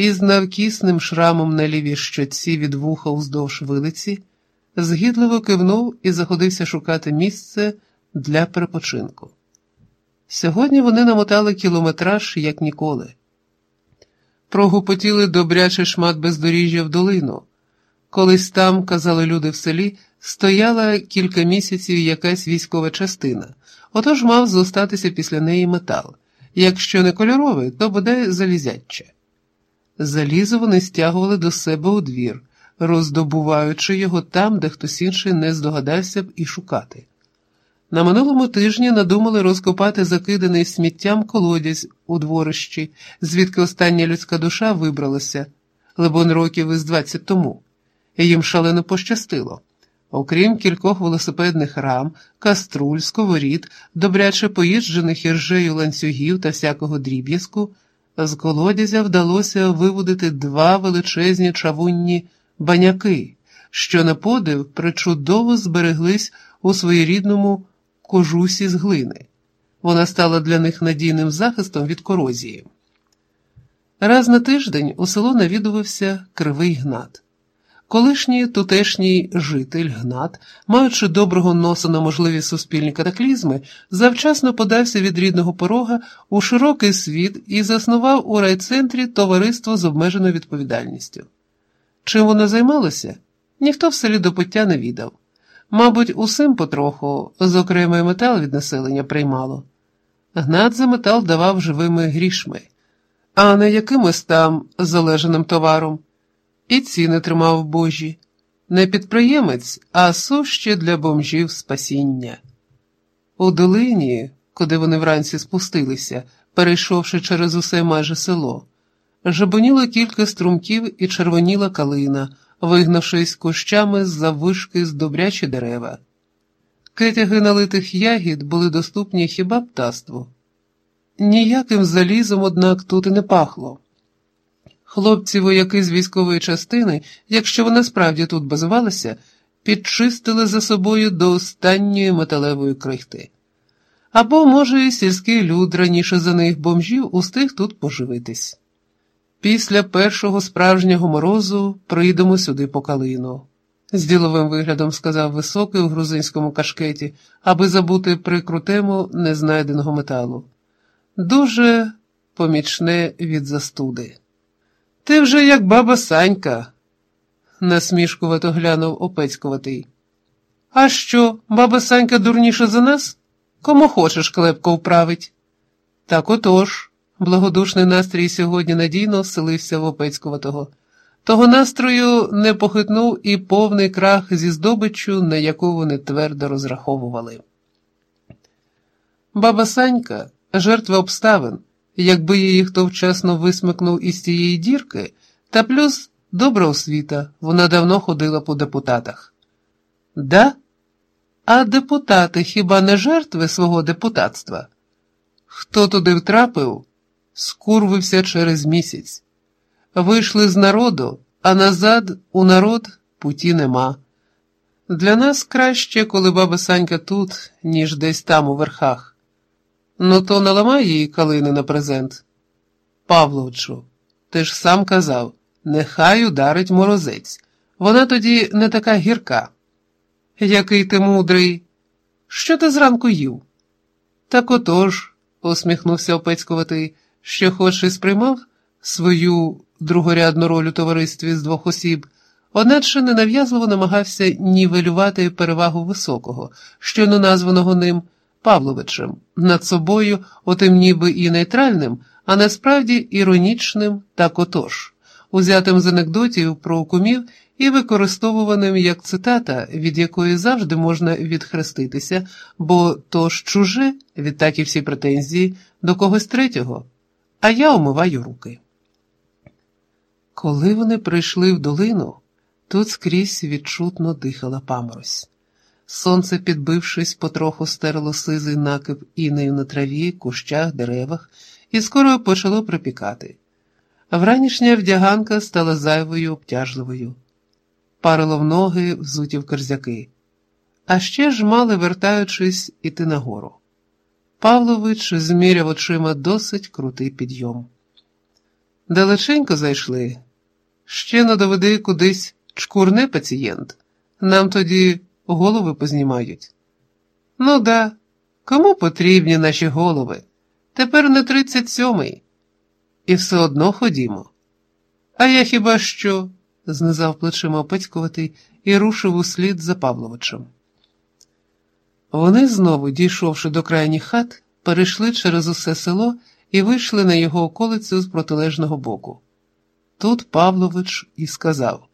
із навкісним шрамом на лівій щоці від вуха уздовж вилиці, згідливо кивнув і заходився шукати місце для перепочинку. Сьогодні вони намотали кілометраж, як ніколи. Прогупотіли добрячий шмат бездоріжжя в долину. Колись там, казали люди в селі, стояла кілька місяців якась військова частина, отож мав зостатися після неї метал. Якщо не кольоровий, то бодай залізяче. Залізо вони стягували до себе у двір, роздобуваючи його там, де хтось інший не здогадався б і шукати. На минулому тижні надумали розкопати закиданий сміттям колодязь у дворищі, звідки остання людська душа вибралася, либон років із двадцять тому, і їм шалено пощастило. Окрім кількох велосипедних рам, каструль, сковорід, добряче поїжджених іржею ланцюгів та всякого дріб'язку, з колодязя вдалося виводити два величезні чавунні баняки, що на подив причудово збереглись у своєрідному кожусі з глини. Вона стала для них надійним захистом від корозії. Раз на тиждень у село навідувався кривий гнат. Колишній тутешній житель Гнат, маючи доброго носа на можливі суспільні катаклізми, завчасно подався від рідного порога у широкий світ і заснував у райцентрі товариство з обмеженою відповідальністю. Чим воно займалося, ніхто в селі до пуття не відав. Мабуть, усім потроху, зокрема, й метал від населення приймало. Гнат за метал давав живими грішми, а не якимось там залежаним товаром і ціни тримав божі, не підприємець, а суще для бомжів спасіння. У долині, куди вони вранці спустилися, перейшовши через усе майже село, жабоніло кілька струмків і червоніла калина, вигнавшись кущами з заввишки з добрячі дерева. Кетяги налитих ягід були доступні хіба птаству. Ніяким залізом, однак, тут і не пахло. Хлопці вояки з військової частини, якщо вона справді тут базувалася, підчистили за собою до останньої металевої крихти. Або, може, сільський люд раніше за них бомжів устиг тут поживитись. Після першого справжнього морозу прийдемо сюди по калину, з діловим виглядом сказав високий у грузинському кашкеті, аби забути прикру тему незнайденого металу. Дуже помічне від застуди. Ти вже як баба Санька, насмішкувато глянув опецькуватий. А що, баба Санька дурніша за нас? Кому хочеш клепко вправить? Так отож, благодушний настрій сьогодні надійно вселився в опецькуватого. Того настрою не похитнув і повний крах зі здобиччю, на яку вони твердо розраховували. Баба Санька жертва обставин. Якби її хто вчасно висмикнув із цієї дірки, та плюс добра освіта, вона давно ходила по депутатах. Да? А депутати хіба не жертви свого депутатства? Хто туди втрапив, скурвився через місяць. Вийшли з народу, а назад у народ путі нема. Для нас краще, коли баба Санька тут, ніж десь там у верхах. Ну, то наламай їй калини на презент. Павловичу, ти ж сам казав, нехай ударить морозець. Вона тоді не така гірка. Який ти мудрий. Що ти зранку їв? Так отож, усміхнувся опецькуватий, що хоч і сприймав свою другорядну роль у товаристві з двох осіб, одначе ненав'язливо намагався нівелювати перевагу високого, що названого ним. Павловичем, над собою, отим ніби і нейтральним, а насправді іронічним так отож, узятим з анекдотів про кумів і використовуваним як цитата, від якої завжди можна відхреститися, бо то ж чуже, відтак і всі претензії до когось третього, а я умиваю руки. Коли вони прийшли в долину, тут скрізь відчутно дихала паморозь. Сонце, підбившись, потроху стерло сизий накип інею на траві, кущах, деревах, і скоро почало припікати. Вранішня вдяганка стала зайвою, обтяжливою, парило в ноги, взуті в корзяки, а ще ж мали, вертаючись, іти нагору. Павлович зміряв очима досить крутий підйом. Далеченько зайшли. Ще не доведи кудись чкурне пацієнт. Нам тоді голови познімають. Ну да, кому потрібні наші голови? Тепер не тридцять сьомий. І все одно ходімо. А я хіба що? знизав плечима Петькуватий і рушив услід за Павловичем. Вони знову, дійшовши до крайніх хат, перейшли через усе село і вийшли на його околицю з протилежного боку. Тут Павлович і сказав